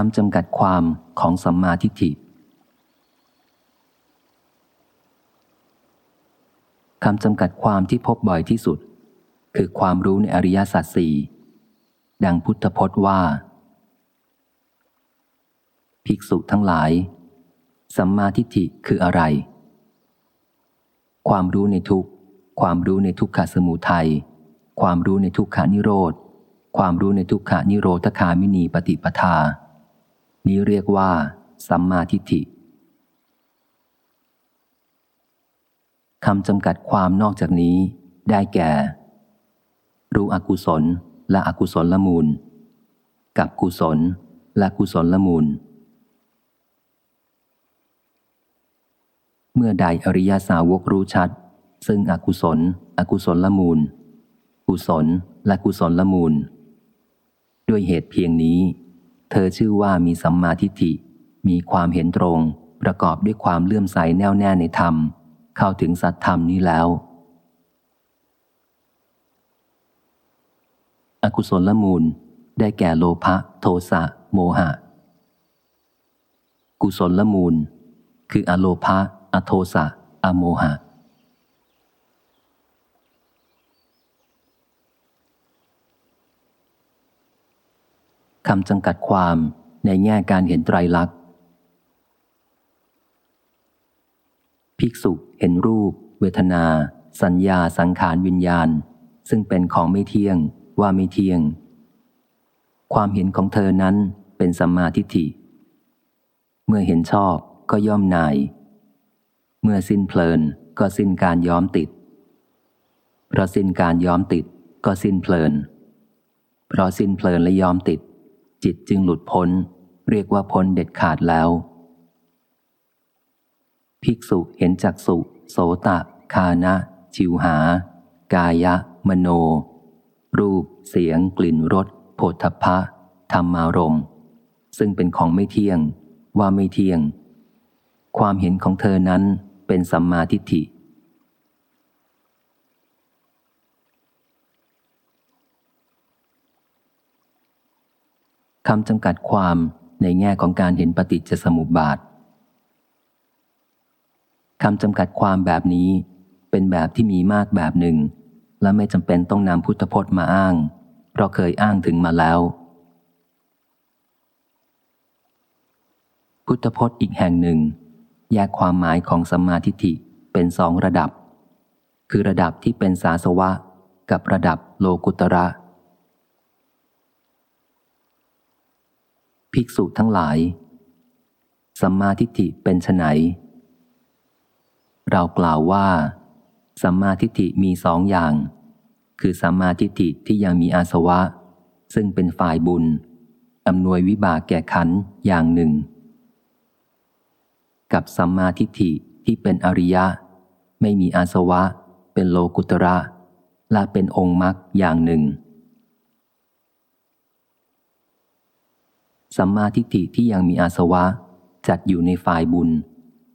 คำจำกัดความของสัมมาทิฏฐิคำจำกัดความที่พบบ่อยที่สุด คือความรู้ในอริยสัจสี่ดังพุทธพจน์ว่า ภิกษุทั้งหลาย สัมมาทิฏฐิคืออะไร ความรู้ในทุกความรู้ในทุกขสมุทัย ความรู้ในทุกขานิโรธ ความรู้ในทุกขานิโรธคามินีปฏิปทา นี้เรียกว่า สัมมาทิฏฐิคำจำกัดความนอกจากนี้ได้แก่ รู้อกุศลและอกุศลละมูล กับกุศลและกุศลละมูล เมื่อใดอริยสาวกรู้ชัด ซึ่งอกุศล อกุศลละมูล กุศลและกุศลละมูล ด้วยเหตุเพียงนี้ เธอชื่อว่ามีสัมมาทิฏฐิ มีความเห็นตรง ประกอบด้วยความเลื่อมใสแน่วแน่ในธรรม เข้าถึงสัตธรรมนี้แล้ว อกุศลละมูล ได้แก่โลภะโทสะ โมหะ กุศลละมูล คืออโลภะอโทสะ อโมหะ คำจำกัดความในแง่การเห็นไตรลักษณ์ภิกษุเห็นรูป เวทนา สัญญาสังขารวิญญาณ ซึ่งเป็นของไม่เที่ยงว่าไม่เที่ยง ความเห็นของเธอนั้นเป็นสัมมาทิฏฐิ เมื่อเห็นชอบก็ย่อมนาย เมื่อสิ้นเพลินก็สิ้นการย้อมติด เพราะสิ้นการย้อมติดก็สิ้นเพลิน เพราะสิ้นเพลินและย้อมติด จิตจึงหลุดพ้น เรียกว่าพ้นเด็ดขาดแล้ว ภิกษุเห็นจักสุโสตะ คานะจิวหา กายะ มโน รูป เสียง กลิ่นรสโผฏฐพะธรรมารมณ์ซึ่งเป็นของไม่เที่ยง ว่าไม่เที่ยง ความเห็นของเธอนั้นเป็นสัมมาทิฏฐิ คำจำกัดความในแง่ของการเห็นปฏิจจสมุปบาทคำจำกัดความแบบนี้เป็นแบบที่มีมากแบบหนึ่ง และไม่จำเป็นต้องนำพุทธพจน์มาอ้าง เพราะเคยอ้างถึงมาแล้ว พุทธพจน์อีกแห่งหนึ่ง แยกความหมายของสัมมาทิฏฐิเป็นสองระดับ คือระดับที่เป็นสาสวะ กับระดับโลกุตระ ภิกษุทั้งหลาย สัมมาทิฏฐิเป็นไนเรากล่าวว่า สัมมาทิฏฐิมีสองอย่าง คือสัมมาทิฏฐิที่ยังมีอาสวะ ซึ่งเป็นฝ่ายบุญอำนวยวิบากแก่ขันอย่างหนึ่ง กับสัมมาทิฏฐิที่เป็นอริยะ ไม่มีอาสวะ เป็นโลกุตระ และเป็นองค์มรรคอย่างหนึ่ง สัมมาทิฏฐิที่ยังมีอาสวะ จัดอยู่ในฝ่ายบุญ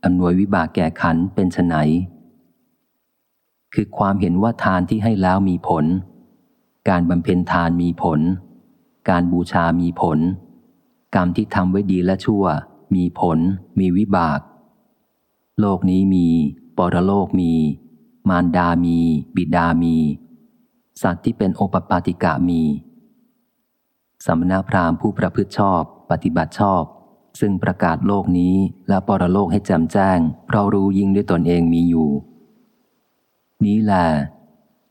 อำนวยวิบากแก่ขันเป็นไฉนคือความเห็นว่าทานที่ให้แล้วมีผล การบำเพ็ญทานมีผล การบูชามีผล กรรมที่ทำไว้ดีและชั่ว มีผล มีวิบาก โลกนี้มี ปรโลกมี มารดามี บิดามี สัตว์ที่เป็นโอปปาติกะมี สมณพราหมณ์ผู้ประพฤติชอบ ปฏิบัติชอบ ซึ่งประกาศโลกนี้และปรโลกให้แจ่มแจ้ง เพราะรู้ยิ่งด้วยตนเองมีอยู่ นี้แหละ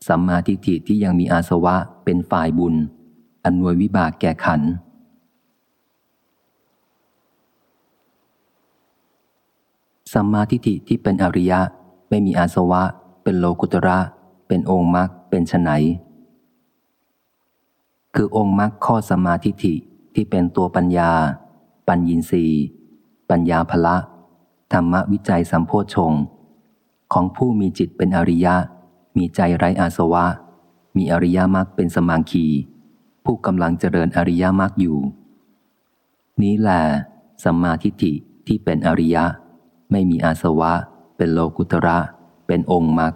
สัมมาทิฏฐิที่ยังมีอาสวะเป็นฝ่ายบุญอำนวยวิบากแก่ขัน สัมมาทิฏฐิที่เป็นอริยะ ไม่มีอาสวะ เป็นโลกุตระ เป็นองค์มรรคเป็นไฉน คือองค์มรรคข้อสมาทิฏฐิที่เป็นตัวปัญญา ปัญญีสีปัญญาภละ ธรรมวิจัยสัมโพชง ของผู้มีจิตเป็นอริยะ มีใจไร้อาสวะ มีอริยมรรคเป็นสมังคี ผู้กำลังเจริญอริยมรรคอยู่ นี้แหละสมาทิฏฐิที่เป็นอริยะ ไม่มีอาสวะ เป็นโลกุตระ เป็นองค์มรรค